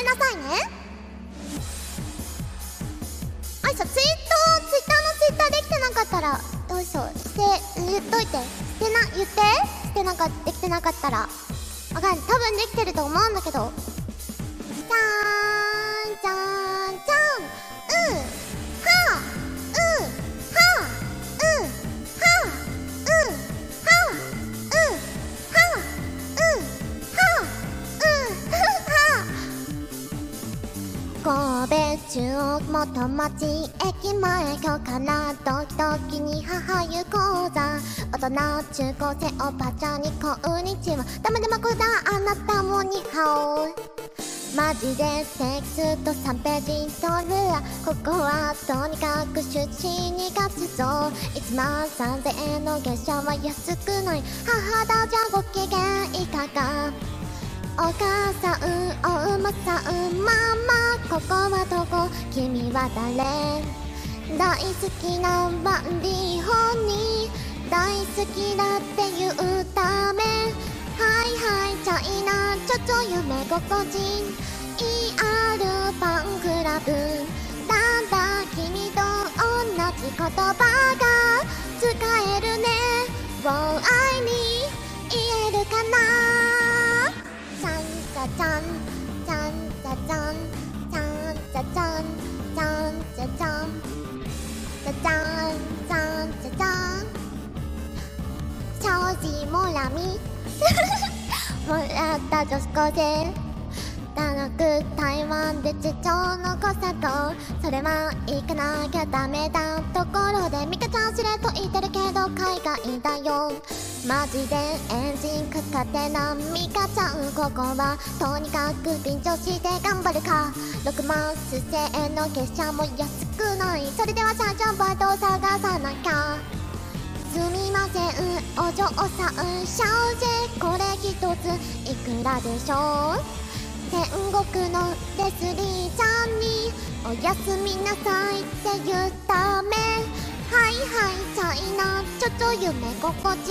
めんなさいね。あいさツイートツイッターのツイッターできてなかったらどうしよう。して言っといて。してな言って。してなかできてなかったら。わかん多分できてると思うんだけど。中央元町駅前今日からドキドキに母湯講座大人中高生おばちゃんにこんにちはダメでまくだあなたもにハオマジでテキスト3ページ取るここはとにかく出資に活動1万3000円の月謝は安くない母だじゃご機嫌いかがお母さんお馬さんママここはどこ？君は誰？大好きなワンリーホに大好きだって言うためはいはい。チャイナちょちょ夢心地 ER ファンクラブだんだ君と同じ言葉が使えるね。Wow 愛に言えるかな。庄司もらみ もらった女子高生。大学台湾で地長のコサとそれは行かなきゃダメだところでミカちゃんしれと言ってるけど海外だよ。マジでエンジンかかってなミカちゃん。ここはとにかく便乗して頑張るか。6万数千円の月謝も安くない。それでは社長バイトを探さなきゃ。す。みませんお嬢さんシャウジェこれ一ついくらでしょう天国のレスリーちゃんにおやすみなさいって言うため。はいはいチャイナちょちょ夢心地。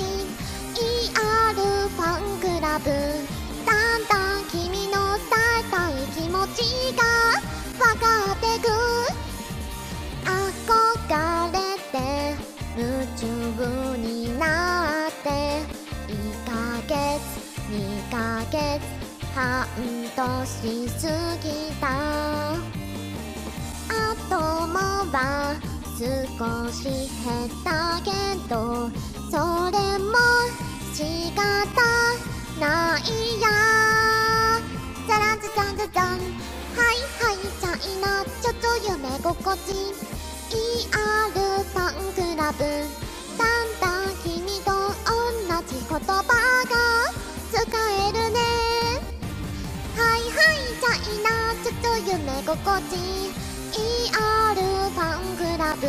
ER ファンクラブ。だんだん君の伝えたい気持ちが分かっ月半年過ぎた。頭は少し減ったけどそれも仕方ないや。じゃらんじゃじゃんじゃじゃんはいはいチャイナちょっと夢心地。ER ファンクラブ。夢心地 ER ファンクラブ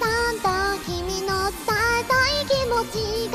だんだん君の伝えたい気持ち。